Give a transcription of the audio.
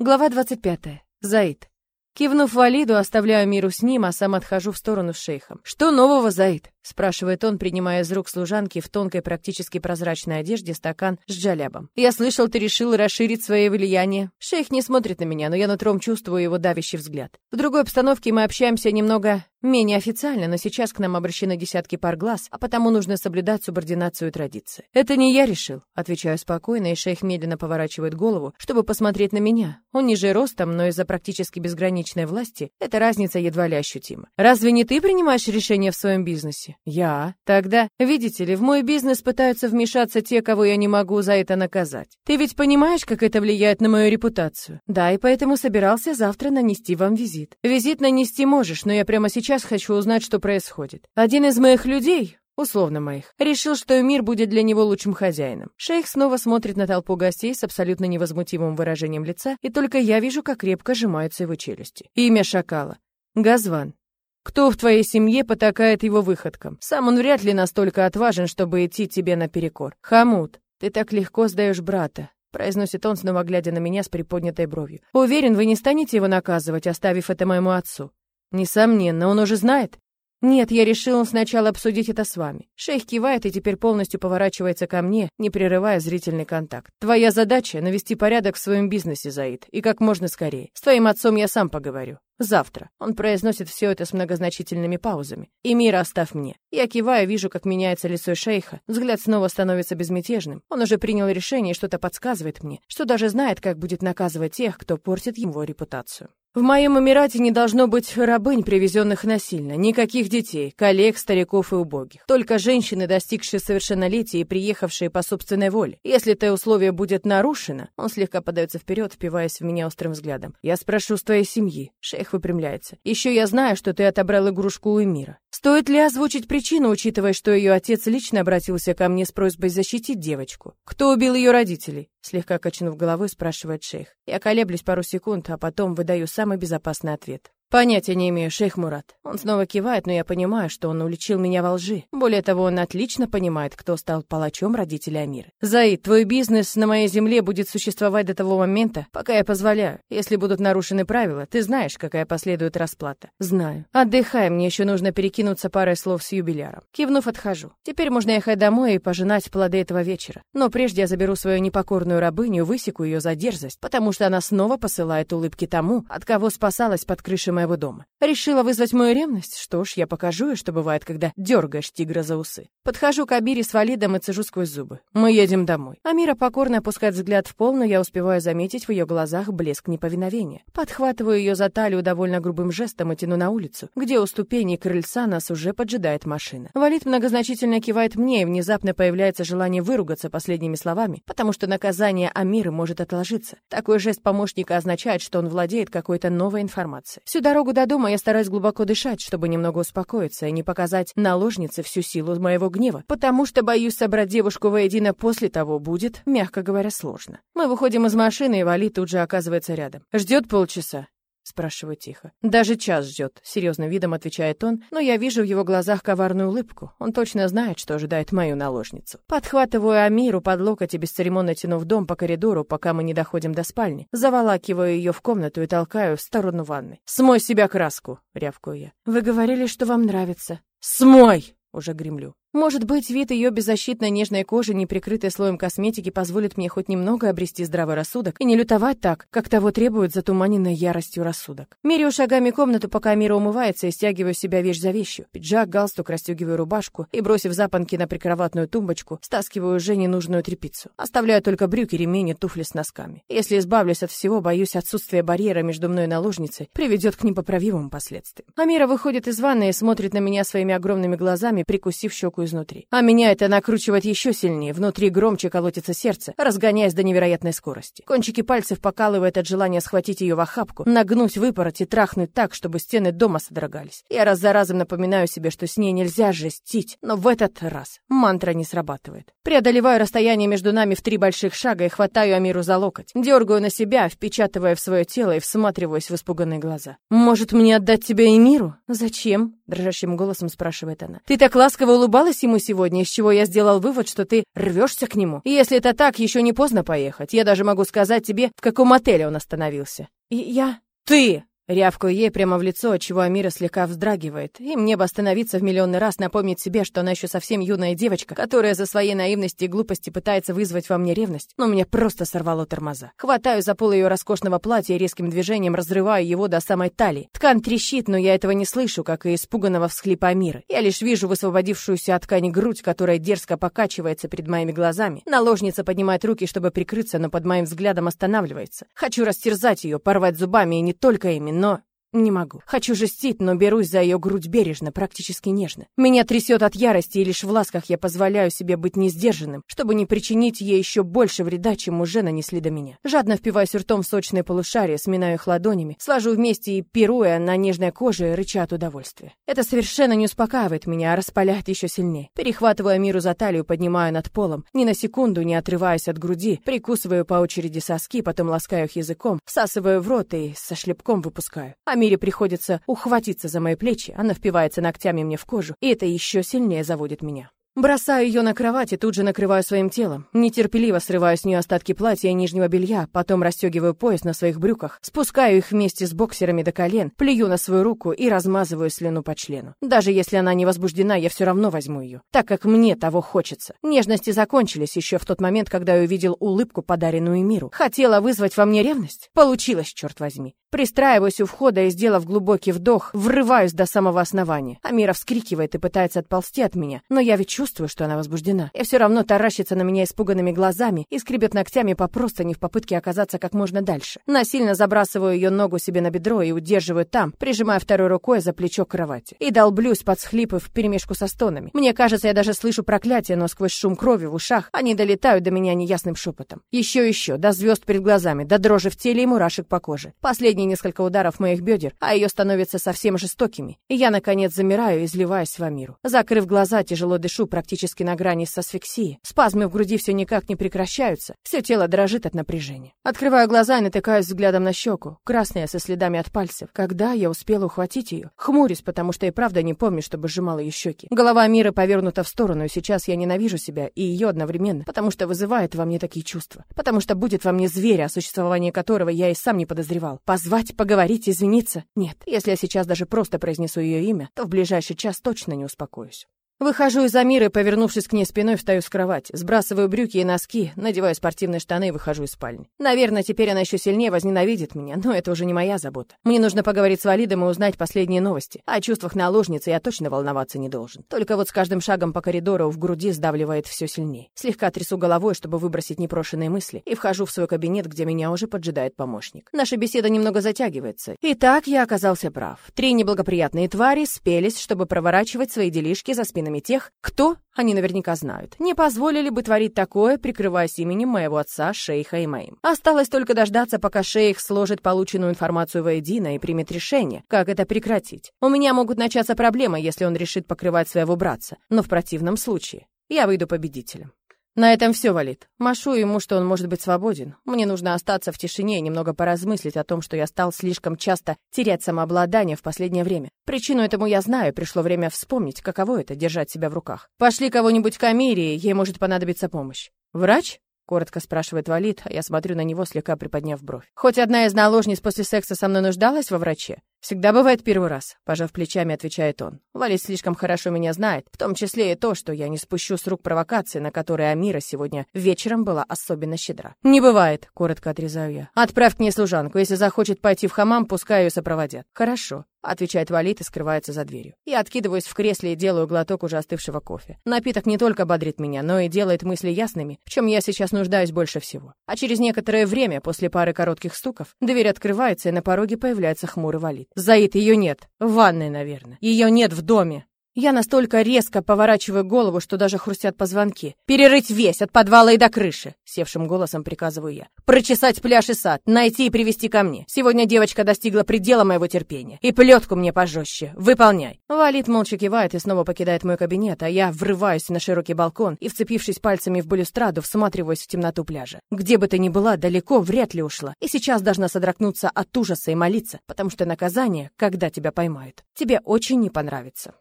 Глава 25. Заид. Кивнув Валиду, оставляю миру с ним, а сам отхожу в сторону с шейхом. «Что нового, Заид?» — спрашивает он, принимая из рук служанки в тонкой, практически прозрачной одежде стакан с джалябом. «Я слышал, ты решил расширить свое влияние». Шейх не смотрит на меня, но я нутром чувствую его давящий взгляд. В другой обстановке мы общаемся немного Менее официально, но сейчас к нам обращены десятки пар глаз, а потому нужно соблюдать субординацию традиции. Это не я решил, отвечаю спокойно, и шейх медленно поворачивает голову, чтобы посмотреть на меня. Он ниже ростом, но из-за практически безграничной власти эта разница едва ли ощутима. Разве не ты принимаешь решения в своем бизнесе? Я. Тогда, видите ли, в мой бизнес пытаются вмешаться те, кого я не могу за это наказать. Ты ведь понимаешь, как это влияет на мою репутацию? Да, и поэтому собирался завтра нанести вам визит. Визит нанести можешь, но я прямо сейчас сейчас хочу узнать, что происходит. Один из моих людей, условно моих, решил, что мир будет для него лучшим хозяином. Шейх снова смотрит на толпу гостей с абсолютно невозмутимым выражением лица, и только я вижу, как крепко сжимаются его челюсти. Имя шакала. Газван. Кто в твоей семье потакает его выходкам? Сам он вряд ли настолько отважен, чтобы идти тебе наперекор. Хамут, ты так легко сдаешь брата. Произносит он, снова глядя на меня с приподнятой бровью. Уверен, вы не станете его наказывать, оставив это моему отцу. Несомненно, он уже знает. Нет, я решил сначала обсудить это с вами. Шейх кивает и теперь полностью поворачивается ко мне, не прерывая зрительный контакт. Твоя задача навести порядок в своем бизнесе, Заид, и как можно скорее. С твоим отцом я сам поговорю. Завтра. Он произносит все это с многозначительными паузами. И мира оставь мне. Я киваю, вижу, как меняется лицо шейха. Взгляд снова становится безмятежным. Он уже принял решение и что-то подсказывает мне, что даже знает, как будет наказывать тех, кто портит его репутацию. В моем Эмирате не должно быть рабынь, привезенных насильно, никаких детей, коллег, стариков и убогих. Только женщины, достигшие совершеннолетия и приехавшие по собственной воле. Если это условие будет нарушено, он слегка подается вперед, впиваясь в меня острым взглядом. Я спрошу с твоей семьи. Шейх выпрямляется. Еще я знаю, что ты отобрал игрушку у Эмира. Стоит ли озвучить причину, учитывая, что ее отец лично обратился ко мне с просьбой защитить девочку? Кто убил ее родителей? Слегка качнув головой, спрашивает шейх. Я колеблюсь пару секунд, а потом выдаю самый безопасный ответ. Понятия не имею, шейх Мурат. Он снова кивает, но я понимаю, что он уличил меня во лжи. Более того, он отлично понимает, кто стал палачом родителей Амиры. Заид, твой бизнес на моей земле будет существовать до того момента, пока я позволяю. Если будут нарушены правила, ты знаешь, какая последует расплата. Знаю. Отдыхай, мне еще нужно перекинуться парой слов с юбиляром. Кивнув, отхожу. Теперь можно ехать домой и пожинать плоды этого вечера. Но прежде я заберу свою непокорную рабыню, высеку ее за дерзость, потому что она снова посылает улыбки тому, от кого спасалась под крышей моего дома. Решила вызвать мою ревность? Что ж, я покажу ей, что бывает, когда дергаешь тигра за усы. Подхожу к Абире с Валидом и цежу сквозь зубы. Мы едем домой. Амира покорно опускает взгляд в пол, но я успеваю заметить в ее глазах блеск неповиновения. Подхватываю ее за талию довольно грубым жестом и тяну на улицу, где у ступеней крыльца нас уже поджидает машина. Валид многозначительно кивает мне, и внезапно появляется желание выругаться последними словами, потому что наказание Амиры может отложиться. Такой жест помощника означает, что он владеет какой-то новой информацией. Сюда дорогу до дома я стараюсь глубоко дышать, чтобы немного успокоиться и не показать наложнице всю силу моего гнева, потому что боюсь собрать девушку воедино после того будет, мягко говоря, сложно. Мы выходим из машины, и Вали тут же оказывается рядом. Ждет полчаса. Спрашиваю тихо. Даже час ждет, серьезным видом отвечает он, но я вижу в его глазах коварную улыбку. Он точно знает, что ожидает мою наложницу. Подхватываю Амиру под локоть и бесцеремонно тяну в дом по коридору, пока мы не доходим до спальни. Заволакиваю ее в комнату и толкаю в сторону ванны. «Смой себя краску!» — рявкаю я. «Вы говорили, что вам нравится». «Смой!» — уже гремлю. Может быть, вид ее беззащитной нежной кожи, не прикрытой слоем косметики, позволит мне хоть немного обрести здравый рассудок и не лютовать так, как того требует затуманенной яростью рассудок. Меряю шагами комнату, пока Мира умывается, и стягиваю себя вещь за вещью. Пиджак, галстук, расстегиваю рубашку и, бросив запонки на прикроватную тумбочку, стаскиваю уже ненужную тряпицу. Оставляю только брюки, ремень и туфли с носками. Если избавлюсь от всего, боюсь, отсутствие барьера между мной и наложницей приведет к непоправимым последствиям. Амира выходит из ванной и смотрит на меня своими огромными глазами, прикусив щеку щеку изнутри. А меня это накручивает еще сильнее, внутри громче колотится сердце, разгоняясь до невероятной скорости. Кончики пальцев покалывает от желания схватить ее в охапку, нагнуть, выпороть и трахнуть так, чтобы стены дома содрогались. Я раз за разом напоминаю себе, что с ней нельзя жестить, но в этот раз мантра не срабатывает. Преодолеваю расстояние между нами в три больших шага и хватаю Амиру за локоть. Дергаю на себя, впечатывая в свое тело и всматриваясь в испуганные глаза. «Может, мне отдать тебя Эмиру?» «Зачем?» — дрожащим голосом спрашивает она. «Ты так ласково улыбалась ему сегодня, из чего я сделал вывод, что ты рвешься к нему. И если это так, еще не поздно поехать. Я даже могу сказать тебе, в каком отеле он остановился. И я... Ты! Рявкаю ей прямо в лицо, отчего Амира слегка вздрагивает. И мне бы остановиться в миллионный раз, напомнить себе, что она еще совсем юная девочка, которая за своей наивности и глупости пытается вызвать во мне ревность, но меня просто сорвало тормоза. Хватаю за пол ее роскошного платья и резким движением разрываю его до самой талии. Ткань трещит, но я этого не слышу, как и испуганного всхлипа Амиры. Я лишь вижу высвободившуюся от ткани грудь, которая дерзко покачивается перед моими глазами. Наложница поднимает руки, чтобы прикрыться, но под моим взглядом останавливается. Хочу растерзать ее, порвать зубами и не только ими, но не могу. Хочу жестить, но берусь за ее грудь бережно, практически нежно. Меня трясет от ярости, и лишь в ласках я позволяю себе быть несдержанным, чтобы не причинить ей еще больше вреда, чем уже нанесли до меня. Жадно впиваюсь ртом в сочные полушария, сминаю их ладонями, свожу вместе и, пируя на нежной коже, рыча от удовольствия. Это совершенно не успокаивает меня, а распаляет еще сильнее. Перехватываю Миру за талию, поднимаю над полом, ни на секунду не отрываясь от груди, прикусываю по очереди соски, потом ласкаю их языком, всасываю в рот и со шлепком выпускаю. А Мире приходится ухватиться за мои плечи, она впивается ногтями мне в кожу, и это еще сильнее заводит меня. Бросаю ее на кровать и тут же накрываю своим телом. Нетерпеливо срываю с нее остатки платья и нижнего белья, потом расстегиваю пояс на своих брюках, спускаю их вместе с боксерами до колен, плюю на свою руку и размазываю слюну по члену. Даже если она не возбуждена, я все равно возьму ее, так как мне того хочется. Нежности закончились еще в тот момент, когда я увидел улыбку, подаренную миру. Хотела вызвать во мне ревность? Получилось, черт возьми. Пристраиваюсь у входа и, сделав глубокий вдох, врываюсь до самого основания. Амира вскрикивает и пытается отползти от меня, но я ведь чувствую, что она возбуждена. И все равно таращится на меня испуганными глазами и скребет ногтями по простыне в попытке оказаться как можно дальше. Насильно забрасываю ее ногу себе на бедро и удерживаю там, прижимая второй рукой за плечо кровати. И долблюсь под схлипы в перемешку со стонами. Мне кажется, я даже слышу проклятие, но сквозь шум крови в ушах они долетают до меня неясным шепотом. Еще еще, до звезд перед глазами, до дрожи в теле и мурашек по коже. Последний Последние несколько ударов моих бедер, а ее становятся совсем жестокими. И я, наконец, замираю, изливаясь в Амиру. Закрыв глаза, тяжело дышу, практически на грани с асфиксии. Спазмы в груди все никак не прекращаются. Все тело дрожит от напряжения. Открываю глаза и натыкаюсь взглядом на щеку, красная, со следами от пальцев. Когда я успела ухватить ее? Хмурюсь, потому что и правда не помню, чтобы сжимала ее щеки. Голова Амиры повернута в сторону, и сейчас я ненавижу себя и ее одновременно, потому что вызывает во мне такие чувства. Потому что будет во мне зверь, о существовании которого я и сам не подозревал. Позвать Позвать, поговорить, извиниться? Нет, если я сейчас даже просто произнесу ее имя, то в ближайший час точно не успокоюсь. Выхожу из Амиры повернувшись к ней спиной, встаю с кровати. Сбрасываю брюки и носки, надеваю спортивные штаны и выхожу из спальни. Наверное, теперь она еще сильнее возненавидит меня, но это уже не моя забота. Мне нужно поговорить с Валидом и узнать последние новости. О чувствах наложницы я точно волноваться не должен. Только вот с каждым шагом по коридору в груди сдавливает все сильнее. Слегка трясу головой, чтобы выбросить непрошенные мысли, и вхожу в свой кабинет, где меня уже поджидает помощник. Наша беседа немного затягивается. Итак, я оказался прав. Три неблагоприятные твари спелись, чтобы проворачивать свои делишки за спиной спинами тех, кто, они наверняка знают, не позволили бы творить такое, прикрываясь именем моего отца, шейха и моим. Осталось только дождаться, пока шейх сложит полученную информацию воедино и примет решение, как это прекратить. У меня могут начаться проблемы, если он решит покрывать своего братца, но в противном случае я выйду победителем. На этом все валит. Машу ему, что он может быть свободен. Мне нужно остаться в тишине и немного поразмыслить о том, что я стал слишком часто терять самообладание в последнее время. Причину этому я знаю, пришло время вспомнить, каково это — держать себя в руках. Пошли кого-нибудь к Амире, ей может понадобиться помощь. Врач? Коротко спрашивает Валид, а я смотрю на него, слегка приподняв бровь. Хоть одна из наложниц после секса со мной нуждалась во враче? Всегда бывает первый раз, пожав плечами, отвечает он. Валид слишком хорошо меня знает, в том числе и то, что я не спущу с рук провокации, на которые Амира сегодня вечером была особенно щедра. Не бывает, коротко отрезаю я. Отправь к ней служанку, если захочет пойти в хамам, пускай ее сопроводят. Хорошо отвечает Валит и скрывается за дверью. Я откидываюсь в кресле и делаю глоток уже остывшего кофе. Напиток не только бодрит меня, но и делает мысли ясными, в чем я сейчас нуждаюсь больше всего. А через некоторое время, после пары коротких стуков, дверь открывается, и на пороге появляется хмурый Валит. Заид, ее нет. В ванной, наверное. Ее нет в доме. Я настолько резко поворачиваю голову, что даже хрустят позвонки. «Перерыть весь, от подвала и до крыши!» — севшим голосом приказываю я. «Прочесать пляж и сад, найти и привести ко мне. Сегодня девочка достигла предела моего терпения. И плетку мне пожестче. Выполняй!» Валит молча кивает и снова покидает мой кабинет, а я врываюсь на широкий балкон и, вцепившись пальцами в балюстраду, всматриваюсь в темноту пляжа. Где бы ты ни была, далеко вряд ли ушла. И сейчас должна содрогнуться от ужаса и молиться, потому что наказание, когда тебя поймают, тебе очень не понравится.